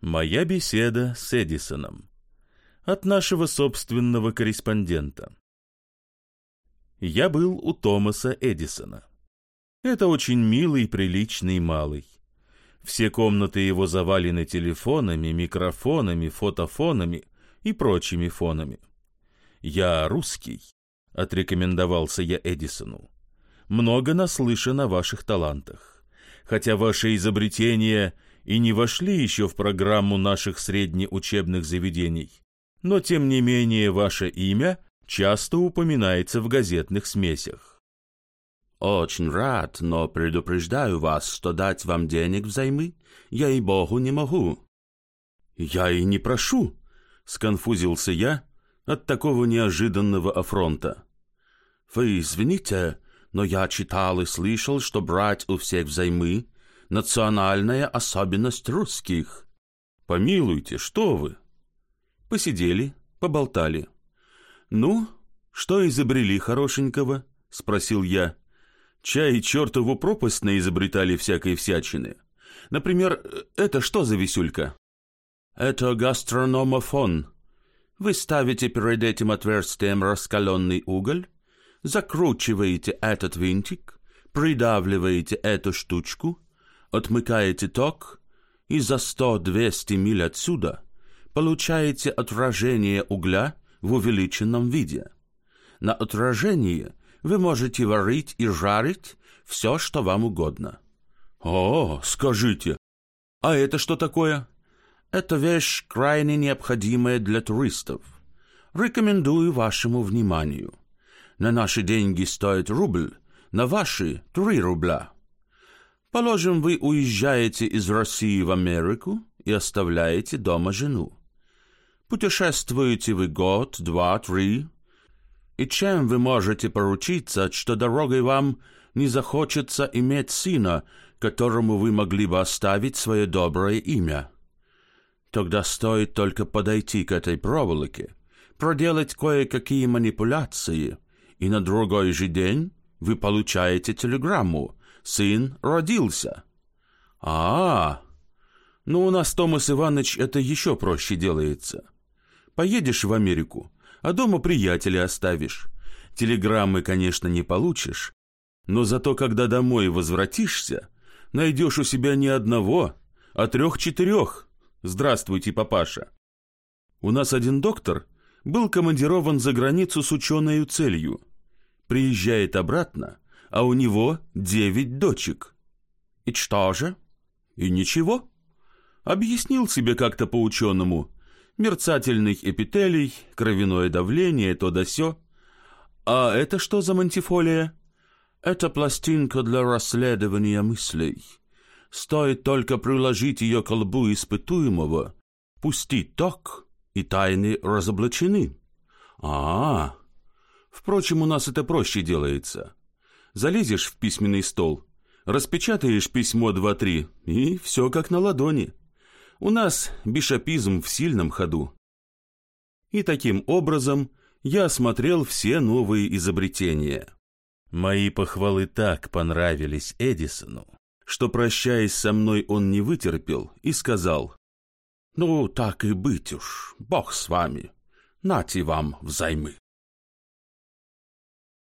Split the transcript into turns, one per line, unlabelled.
Моя беседа с Эдисоном. От нашего собственного корреспондента. Я был у Томаса Эдисона. Это очень милый, приличный малый. Все комнаты его завалены телефонами, микрофонами, фотофонами и прочими фонами. «Я русский», — отрекомендовался я Эдисону. «Много наслышан о ваших талантах. Хотя ваши изобретения и не вошли еще в программу наших среднеучебных заведений, но тем не менее ваше имя часто упоминается в газетных смесях».
«Очень рад, но предупреждаю вас, что дать вам денег взаймы я и богу не могу».
«Я и не прошу», — сконфузился я, от такого неожиданного афронта.
«Вы извините, но я читал и слышал, что брать у всех взаймы — национальная особенность русских».
«Помилуйте, что вы!» Посидели, поболтали. «Ну, что изобрели хорошенького?» — спросил я. «Чай и чертову пропасть наизобретали всякой всячины. Например, это что за висюлька?»
«Это гастрономофон», вы ставите перед этим отверстием раскаленный уголь, закручиваете этот винтик, придавливаете эту штучку, отмыкаете ток, и за 100-200 миль отсюда получаете отражение угля в увеличенном виде. На отражении вы можете варить и жарить все, что вам угодно.
О, скажите, а это что такое?
Это вещь крайне необходимая для туристов. Рекомендую вашему вниманию. На наши деньги стоит рубль, на ваши — три рубля. Положим, вы уезжаете из России в Америку и оставляете дома жену. Путешествуете вы год, два, три. И чем вы можете поручиться, что дорогой вам не захочется иметь сына, которому вы могли бы оставить свое доброе имя? Тогда стоит только подойти к этой проволоке, проделать кое-какие манипуляции, и на другой же день вы получаете телеграмму «Сын родился».
А, -а, -а. ну у нас, Томас Иванович, это еще проще делается. Поедешь в Америку, а дома приятеля оставишь. Телеграммы, конечно, не получишь, но зато, когда домой возвратишься, найдешь у себя не одного, а трех-четырех. «Здравствуйте, папаша». У нас один доктор был командирован за границу с ученой целью. Приезжает обратно, а у него девять дочек. И что же? И ничего. Объяснил себе как-то по-ученому. Мерцательный эпителий, кровяное давление, то да сё. А это что за мантифолия?
Это пластинка для расследования мыслей. Стоит только приложить ее к лбу испытуемого, пустить ток, и тайны разоблачены.
А, -а, а Впрочем, у нас это проще делается. Залезешь в письменный стол, распечатаешь письмо два-три, и все как на ладони. У нас бишопизм в сильном ходу. И таким образом я осмотрел все новые изобретения. Мои похвалы так понравились Эдисону, что, прощаясь со мной, он не вытерпел и сказал,
«Ну, так и быть уж, Бог с вами, нате вам взаймы».